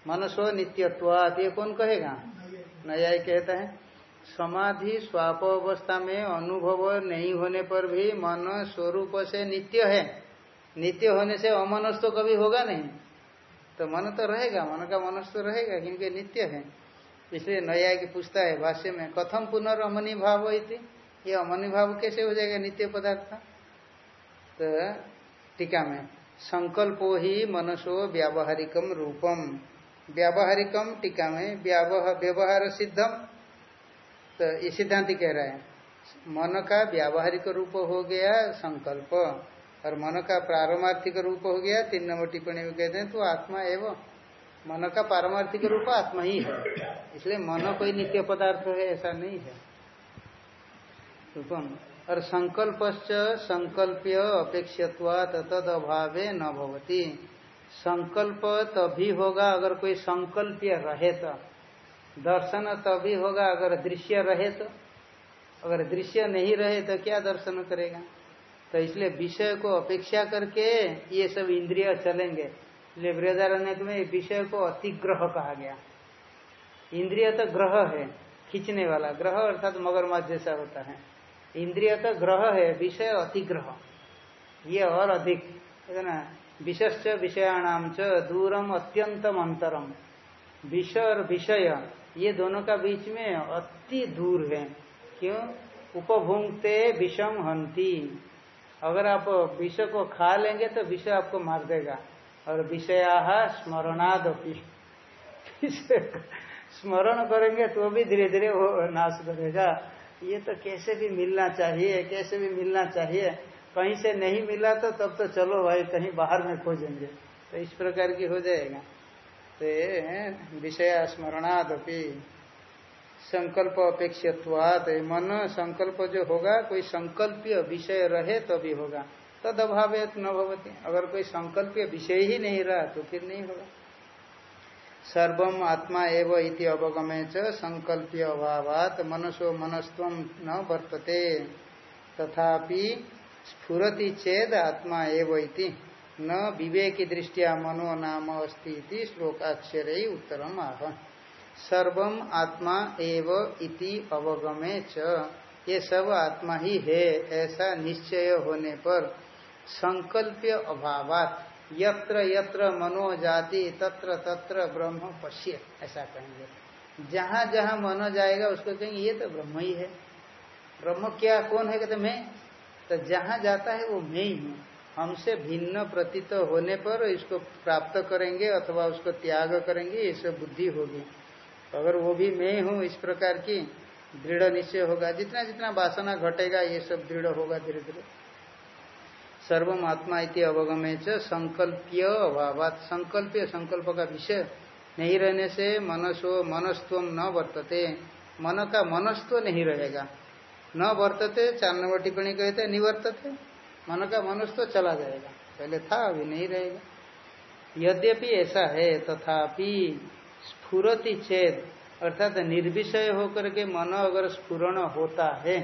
मनसो नित्यत्वात् ये कौन कहेगा? नया कहता है। समाधि स्वाप अवस्था में अनुभव नहीं होने पर भी मन स्वरूप से नित्य है। नित्य होने से अमनस तो कभी होगा नहीं। तो मन तो रहेगा, मन का मनस तो रहेगा क्योंकि नित्य है। इसलिए नया की पूछता है भाष्य में, कथम पुनर्मनी भाव थी ये अमनी भाव कैसे हो जाएगा नित्य पदार्थ? तो टीका में, संकल्पो ही मनसो व्यावहारिकम रूपम व्यावहारिकम टीका में व्यवहार सिद्धम तो ये सिद्धांत कह रहा है। मन का व्यावहारिक रूप हो गया संकल्प, और मन का पारमार्थिक रूप हो गया, तीन नंबर टिप्पणी में कहते हैं तो आत्मा एवं। मन का पारमार्थिक रूप आत्मा ही है। इसलिए मन कोई नित्य पदार्थ है, ऐसा नहीं है। और संकल्प संकल्प्य अपेक्षत्वात तद अभावे न भवती। संकल्प तभी होगा अगर कोई संकल्प्य रहे तो। दर्शन तभी होगा, अगर दृश्य रहे तो। अगर दृश्य नहीं रहे तो क्या दर्शन करेगा? तो इसलिए विषय को अपेक्षा करके ये सब इंद्रिय चलेंगे। इसलिए वृदारण्य में विषय को अतिग्रह कहा गया। इंद्रिय तो ग्रह है, खींचने वाला। ग्रह अर्थात तो मगरमच्छ जैसा होता है। इंद्रिय तो ग्रह है, विषय अतिग्रह। ये और अधिक ना? विषय विषयाणाम च दूरम अत्यंतम अंतरम। विषय और विषय ये दोनों का बीच में अति दूर है। क्यों? उपभुंगते विषम हंती। अगर आप विष को खा लेंगे तो विषय आपको मार देगा। और विषया स्मरणादपि। स्मरण करेंगे तो भी धीरे धीरे वो नाश करेगा। ये तो कैसे भी मिलना चाहिए, कैसे भी मिलना चाहिए। कहीं से नहीं मिला तो तब तो चलो भाई, कहीं बाहर में खोजेंगे तो इस प्रकार की हो जाएगा। तो विषय स्मरणादपि संकल्प अपेक्षत्वात मन संकल्प जो होगा, कोई संकल्पीय विषय रहे तो भी होगा। तद अभाव न भवती। अगर कोई संकल्पीय विषय ही नहीं रहा तो फिर नहीं होगा। सर्वम आत्मा एव अवगमे च, संकल्पीय अभावात, मनसो मनस्व न वर्तते। तथापि स्फुरति चेद आत्मा एव न विवेक दृष्टिया मनो नाम अस्ती श्लोकाक्षर उत्तरम आह। सर्वम आत्मा एव इति अवगमे च। ये सब आत्मा ही है, ऐसा निश्चय होने पर संकल्प्य अभावात। यत्र यत्र मनो जाति, तत्र तत्र ब्रह्म पश्य, ऐसा कहेंगे। जहाँ जहाँ मनो जाएगा, उसको कहेंगे, ये तो ब्रह्म ही है। ब्रह्म क्या, कौन है? कहते मैं। तो जहाँ जाता है, वो मैं ही हूँ। हमसे भिन्न प्रतीत होने पर इसको प्राप्त करेंगे अथवा उसको त्याग करेंगे ये सब बुद्धि होगी। अगर वो भी मैं हूँ इस प्रकार की, दृढ़ निश्चय होगा। जितना जितना वासना घटेगा, ये सब दृढ़ होगा धीरे धीरे। सर्वम आत्मा इति अवगमे च संकल्पीय अभाव संकल्पीय संकल्प का विषय नहीं रहने से मनसो मनस्व न वर्तते। मन का मनस्व नहीं रहेगा। न वर्तते, चार नंबर टिप्पणी कहते निवर्तते। मन का मनुष्य तो चला जाएगा। पहले था, अभी नहीं रहेगा। यद्यपि ऐसा है, तथापि स्फुरति चेत अर्थात निर्विषय होकर के मन अगर स्फुरण होता है,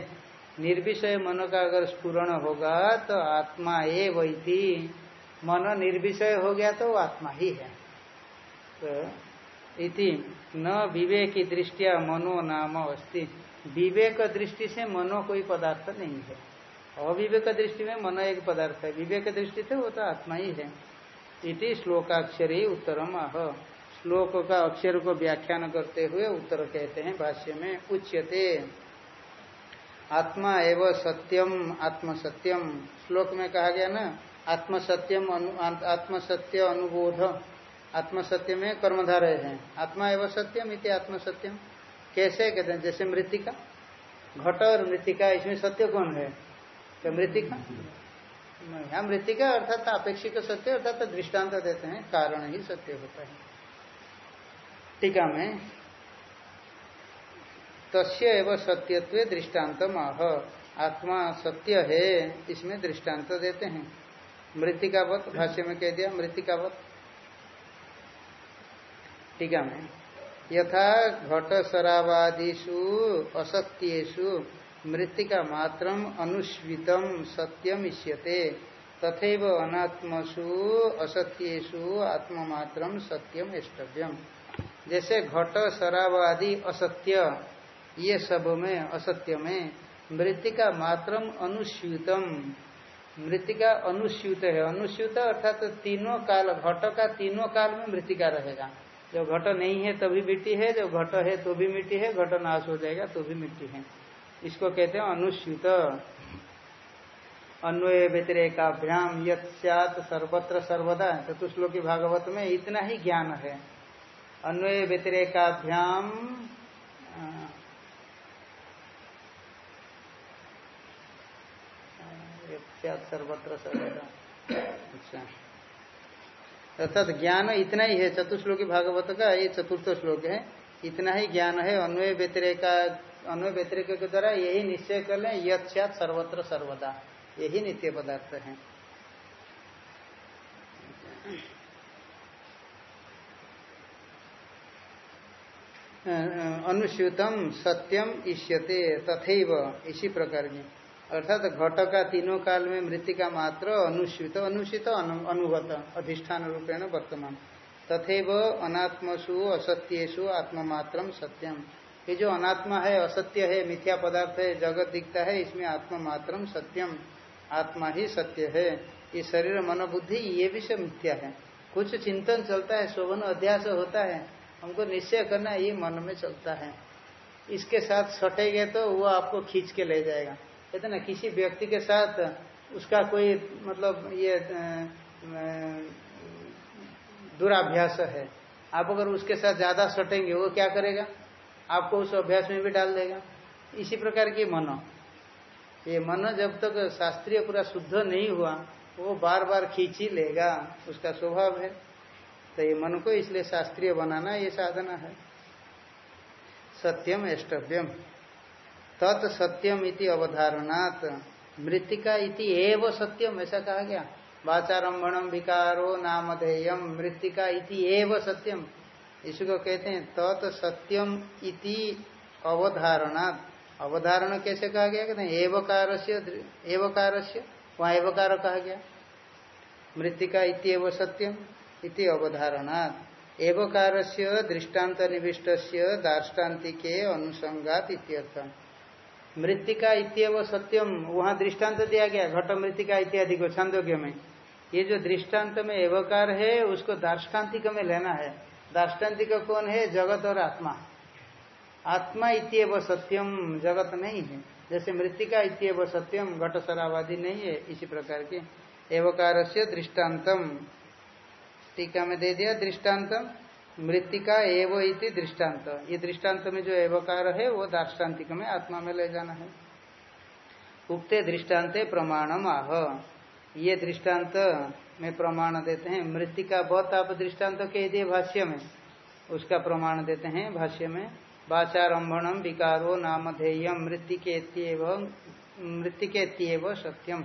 निर्विषय मन का अगर स्फुरण होगा तो आत्मा ए वही मन निर्विषय हो गया तो आत्मा ही है। तो इति न विवेक की दृष्टिया मनो नाम अस्ति। विवेक दृष्टि से मनो कोई पदार्थ नहीं है। अविवेक दृष्टि में मन एक पदार्थ है। विवेक दृष्टि से वो तो आत्मा ही है। इति श्लोकाक्षर ही उत्तरम आह श्लोक का अक्षर को व्याख्यान करते हुए उत्तर कहते हैं भाष्य में, उच्यते। आत्मा एवं सत्यम आत्म सत्यम श्लोक में कहा गया ना आत्म सत्यम आत्म सत्य अनुबोध। आत्म सत्य में कर्मधारय है। आत्मा एवं सत्यम इति आत्म सत्यम कैसे कहते हैं? जैसे मृतिका। घट और मृतिका, इसमें सत्य कौन है? तो मृतिका? यहाँ मृतिका अर्थात अपेक्षिक सत्य, अर्थात दृष्टांत देते हैं, कारण ही सत्य होता है। टीका में, तस्य एवं सत्यत्व दृष्टांत माह आत्मा सत्य है, इसमें दृष्टांत देते हैं। मृतिकावत, भाष्य में कह दिया, मृतिकावत। टीका में, यथा घट शराबादिषु असत्यु मृतिका मात्रम अनुस्वितम सत्यम इष्यते तथैव अनात्मसु असत्यु आत्ममात्रम सत्यम इष्टव्यम जैसे घट, शराब आदि असत्य, ये सब में असत्य में मृतिका मात्रम अनुस्यूतम मृतिका अनुस्यूत है। अनुस्यूत अर्थात तो तीनों काल, घट का तीनों काल में मृतिका रहेगा। जब घट नहीं है तभी मिट्टी है जब घट है तो भी मिट्टी है, घट नाश हो जाएगा तो भी मिट्टी है। इसको कहते हैं अनुस्यूत अन्वय व्यतिरेकाभ्याम यत सर्वत्र सर्वदा। चतुश्लोकी भागवत में इतना ही ज्ञान है। अन्वय व्यतिरेकाभ्याम सर्वत्र सर्वदा। अच्छा। अर्थात ज्ञान इतना ही है। चतुश्लोकी भागवत का ये चतुर्थ श्लोक है। इतना ही ज्ञान है। अन्वय व्यतिरेका अन्वय व्यतिरेक के द्वारा यही निश्चय कर लें यद सर्वत्र सर्वदा। यही नित्य पदार्थ है। अनुस्यूतम सत्यम इष्यते तथैव, इसी प्रकार की अर्थात घट का तीनों काल में मृतिका मात्र अनुस्वित अनुषित अनुगत, अधिष्ठान रूपेण वर्तमान। तथेव अनात्मसु असत्यसु आत्ममात्र सत्यम। ये जो अनात्मा है, असत्य है, मिथ्या पदार्थ है, जगत दिखता है, इसमें आत्ममात्र सत्यम, आत्मा ही सत्य है। ये शरीर, मनोबुद्धि, ये भी सब मिथ्या है। कुछ चिंतन चलता है, शोभन, अध्यास होता है। हमको निश्चय करना ये मन में चलता है। इसके साथ सटेगे तो वो आपको खींच के ले जाएगा। कहते ना, किसी व्यक्ति के साथ उसका कोई मतलब ये दुराभ्यास है। आप अगर उसके साथ ज़्यादा सटेंगे, वो क्या करेगा? आपको उस अभ्यास में भी डाल देगा। इसी प्रकार की मन। ये मन जब तक शास्त्रीय पूरा शुद्ध नहीं हुआ, वो बार बार खींची लेगा, उसका स्वभाव है। तो ये मन को इसलिए शास्त्रीय बनाना ये साधना है। सत्यम एष्टव्यम। तत् सत्यम इति अवधारणात। मृतिका इति एव सत्यम, ऐसा कहा गया। वाचारंभम विकारो नामधेयम मृतिका इति एव सत्यम। इसको कहते हैं तत् सत्यम इति अवधारणा। अवधारण कैसे कहा गया? कहते हैं एवकार से एवकार से वहाँ एवकार कहा गया। मृतिका इति सत्यम इति अवधारणा। एवकार से दृष्टांत निविष्ट दार्ष्टान्तिके अनुसंगात इत्यर्थ मृतिका इतव सत्यम, वहाँ दृष्टांत दिया गया, घट मृतिका इत्यादि को छांदोग्य में। ये जो दृष्टांत में एवकार है, उसको दार्ष्टान्तिक में लेना है। दार्ष्टान्तिक कौन है? जगत और आत्मा। आत्मा इतव सत्यम, जगत नहीं है। जैसे मृतिका इतव सत्यम घट शरावादी नहीं है इसी प्रकार के। एवकार से दृष्टान्तम टीका में दे दिया दृष्टान्तम मृतिका एव इति दृष्टांत ये दृष्टांत में जो एवकार है, वो दार्ष्टान्तिक में आत्मा में ले जाना है। उक्ते दृष्टान्ते प्रमाणम आह ये दृष्टांत में प्रमाण देते हैं। मृतिका बहुत आप दृष्टांत कह दिए भाष्य में उसका प्रमाण देते हैं, भाष्य में वाचारंभम विकारो नामधेयम मृतिकेत्यव मृतिकेत्यव सत्यम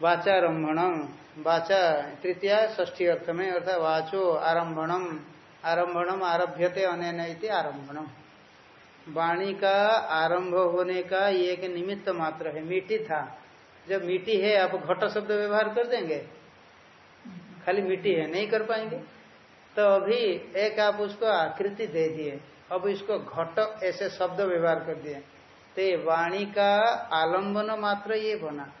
वाचारंभणम वाचा तृतीय ष्ठी अर्थ में, अर्थात वाचो आरंभणम आरंभणम आरभ्यते अनैन आरंभणम वाणी का आरंभ होने का ये एक निमित्त मात्र है मीठी था। जब मीठी है, आप घट शब्द व्यवहार कर देंगे खाली मिट्टी है, नहीं कर पाएँगे। तो अभी एक आप उसको आकृति दे दिए। अब इसको घट ऐसे शब्द व्यवहार कर दिए। तो ये वाणी का आलंबन मात्र ये बना।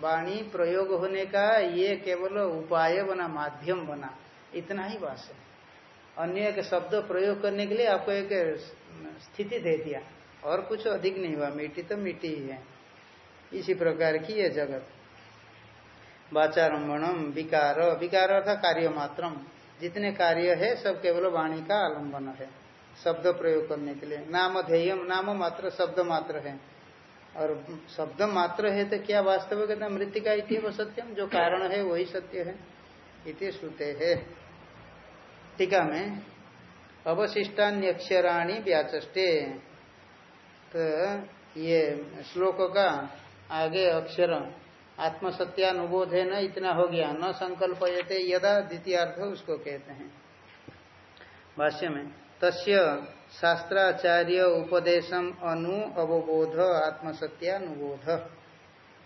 वाणी प्रयोग होने का ये केवल उपाय बना, माध्यम बना। इतना ही बात है। अन्य एक शब्द प्रयोग करने के लिए आपको एक स्थिति दे दिया। और कुछ अधिक नहीं हुआ। मिट्टी तो मिट्टी ही है। इसी प्रकार की ये जगत। वाचारंभम विकार। विकार अर्थात कार्य मात्रम। जितने कार्य है, सब केवल वाणी का आलंबन है, शब्द प्रयोग करने के लिए। नाम ध्येयम, नाम मात्र, शब्द मात्र है। और शब्द मात्र है तो क्या वास्तव कहते मृतिका इति वो सत्यम? जो कारण है, वही सत्य है। इति श्रुते है। टीका में, अवशिष्टान्यक्षराणी व्याचे तो ये श्लोक का आगे अक्षर आत्मसत्यानुबोध है न इतना हो गया। न संकल्प यदा, द्वितीयार्थ उसको कहते हैं। भाष्य में, तस्य शास्त्राचार्य उपदेशम अनु अवबोध आत्मसत्यानुबोध।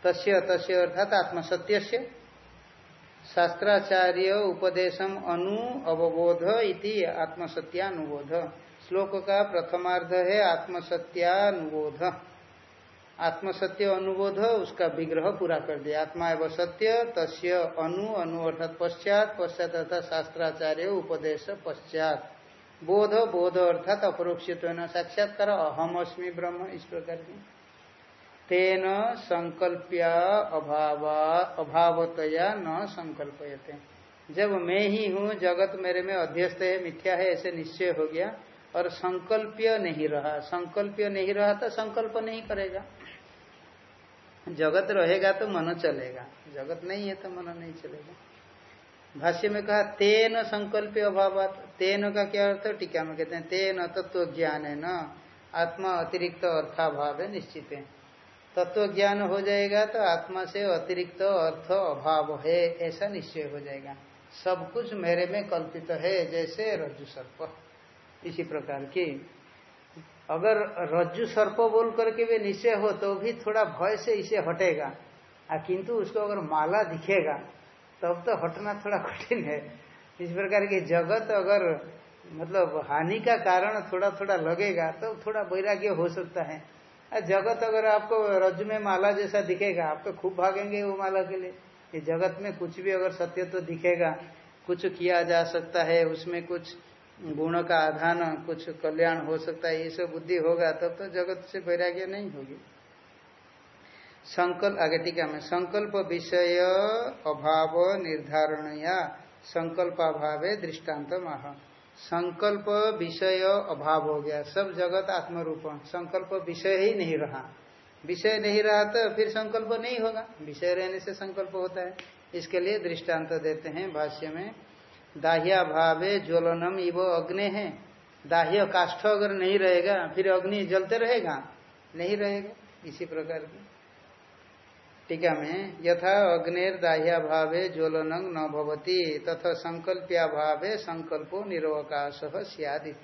तस्य तस्य अर्थात आत्मसत्य शास्त्राचार्य उपदेशम अनु अवबोध इति आत्मसत्यानुबोध। श्लोक का प्रथमार्ध है आत्मसत्यानुबोध। आत्मसत्य अनुबोध, उसका विग्रह पूरा कर दिया। आत्मा एवं सत्य, तस्य अनु अनु अर्थात पश्चात पश्चात अर्थात शास्त्राचार्य, उपदेश पश्चात। बोध बोध अर्थात अपरोक्षित साक्षात्कार अहम अस्मी ब्रह्म, इस प्रकार की। तेन संकल्प्या अभाव, अभावतया न संकल्पयते। जब मैं ही हूँ, जगत मेरे में अध्यस्त है, मिथ्या है, ऐसे निश्चय हो गया। और संकल्प्य नहीं रहा। संकल्प्य नहीं रहा तो संकल्प नहीं करेगा। जगत रहेगा तो मन चलेगा। जगत नहीं है तो मन नहीं चलेगा। भाष्य में कहा, तेन संकल्प अभाव तेन का क्या अर्थ टीका में कहते हैं, तेन तत्व ज्ञान है न आत्मा अतिरिक्त अर्थाभाव है, निश्चित है। तत्व ज्ञान हो जाएगा तो आत्मा से अतिरिक्त अर्थ अभाव है, ऐसा निश्चय हो जाएगा। सब कुछ मेरे में कल्पित है, जैसे रज्जु सर्प। इसी प्रकार की अगर रज्जु सर्प बोल करके भी निश्चय हो तो भी थोड़ा भय से इसे हटेगा। किंतु उसको अगर माला दिखेगा, तब तो हटना थोड़ा कठिन है। इस प्रकार की जगत अगर मतलब हानि का कारण थोड़ा थोड़ा लगेगा तो थोड़ा वैराग्य हो सकता है। जगत अगर आपको रज में माला जैसा दिखेगा, आप तो खूब भागेंगे वो माला के लिए। कि जगत में कुछ भी अगर सत्य तो दिखेगा, कुछ किया जा सकता है, उसमें कुछ गुण का आधान, कुछ कल्याण हो सकता है, ये सब बुद्धि होगा, तब तो जगत से वैराग्य नहीं होगी। संकल्प, आगे टीका में, संकल्प विषय अभाव निर्धारण या संकल्प अभाव दृष्टांत माह संकल्प विषय अभाव हो गया, सब जगत आत्मरूप, संकल्प विषय ही नहीं रहा। विषय नहीं रहा तो फिर संकल्प नहीं होगा। विषय रहने से संकल्प होता है। इसके लिए दृष्टांत देते हैं भाष्य में दाह्या भावे ज्वलनम इव अग्नि। है दाह्य काष्ठ अगर नहीं रहेगा, फिर अग्नि जलते रहेगा? नहीं रहेगा। इसी प्रकार की। टीका में, यथा अग्निर दाह्या भावे ज्वलन न भवती, तथा संकल्प्या भावे संकल्पो निरवकाश सियाद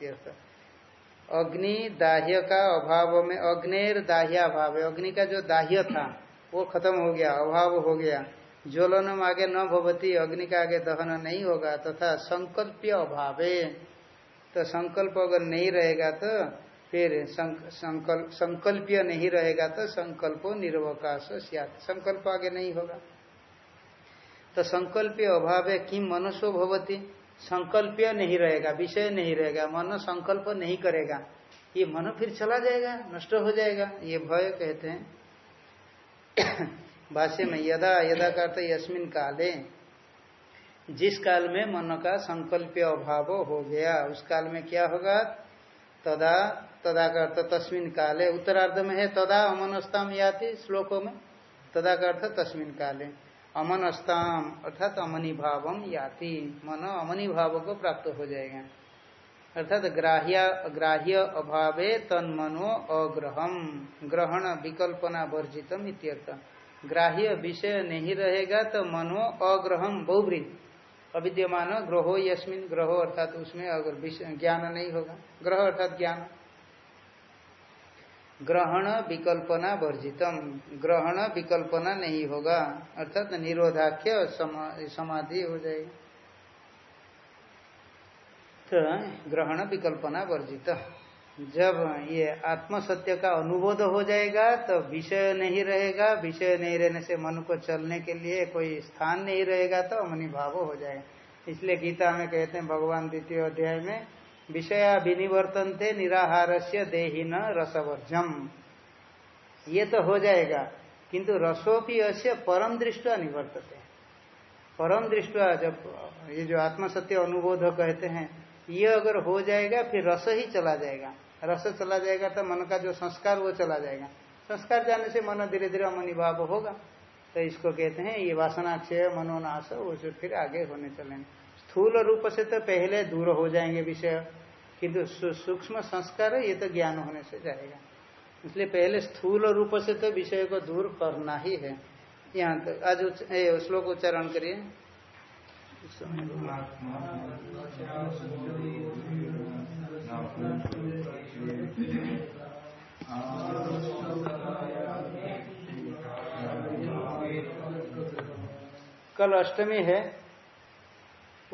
अग्नि दाह्य का अभाव में, अग्निर दाह्या भाव, अग्नि का जो दाह्य था, वो खत्म हो गया, अभाव हो गया। ज्वलनम आगे न भवती, अग्नि का आगे दहन नहीं होगा, तथा तो संकल्प अभावे। तो संकल्प अगर नहीं रहेगा तो फिर संकल्प संकल्प्य नहीं रहेगा तो संकल्प निर्वकाश संकल्प आगे नहीं होगा। तो संकल्प अभाव किम मनुष्य भवती? संकल्प्य नहीं रहेगा, विषय नहीं रहेगा, मन संकल्प नहीं करेगा। ये मन फिर चला जाएगा, नष्ट हो जाएगा, ये भय कहते हैं। भाष्य में, यदा यदा करते यस्मिन काले, जिस काल में मन का संकल्प अभाव हो गया, उस काल में क्या होगा? तदा तदा अर्थ तस्मिन काले। उत्तरार्ध में है, तदा अमनस्ताम याति श्लोकों में। तदा का अर्थ तस्मिन काले। अमनस्ताम अर्थात अमनी भावम याति। मन अमनी भाव को प्राप्त हो जाएगा। अर्थात ग्राह्य ग्राह्य अभावे तन्मनो अग्रहम ग्रहण विकल्पना वर्जितम इत्यर्थ। ग्राह्य विषय नहीं रहेगा तो मनो अग्रहम बहुब्रीद अविद्यमान ग्रहो यस्मिन ग्रहो अर्थात उसमें अगर ज्ञान नहीं होगा। ग्रह अर्थात ज्ञान। ग्रहण विकल्पना वर्जितम। ग्रहण विकल्पना नहीं होगा। अर्थात निरोधाख्य समाधि हो जाएगी। तो ग्रहण विकल्पना वर्जित। जब ये आत्म सत्य का अनुबोध हो जाएगा तो विषय नहीं रहेगा। विषय नहीं रहने से मन को चलने के लिए कोई स्थान नहीं रहेगा तो अमनि भाव हो जाएगा इसलिए गीता में कहते हैं, भगवान द्वितीय अध्याय में, विषया विनिवर्तन थे निराहार से देहीन रसवर्जम। ये तो हो जाएगा, किंतु रसोपी अश्य परम दृष्टि निवर्तते परम दृष्टि जब ये जो आत्मसत्य अनुबोध कहते हैं ये अगर हो जाएगा, फिर रस ही चला जाएगा। रस चला जाएगा तो मन का जो संस्कार, वो चला जाएगा। संस्कार जाने से मन धीरे धीरे अमनिभाव होगा। तो इसको कहते हैं, ये वासनाक्षय मनोनाश वो जो फिर आगे होने चलेंगे। स्थूल रूप से तो पहले दूर हो जाएँगे विषय, किंतु सूक्ष्म संस्कार, ये तो ज्ञान होने से जाएगा। इसलिए पहले स्थूल रूप से तो विषय को दूर करना ही है। यहाँ तक आज श्लोक उच्चारण करिए। कल अष्टमी है।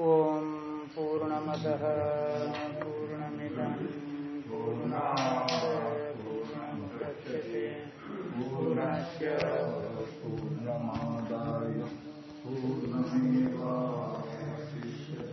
ओम पूर्णमद पूर्णमिद पूर्णस्य पूर्णमादाय पूर्णमेव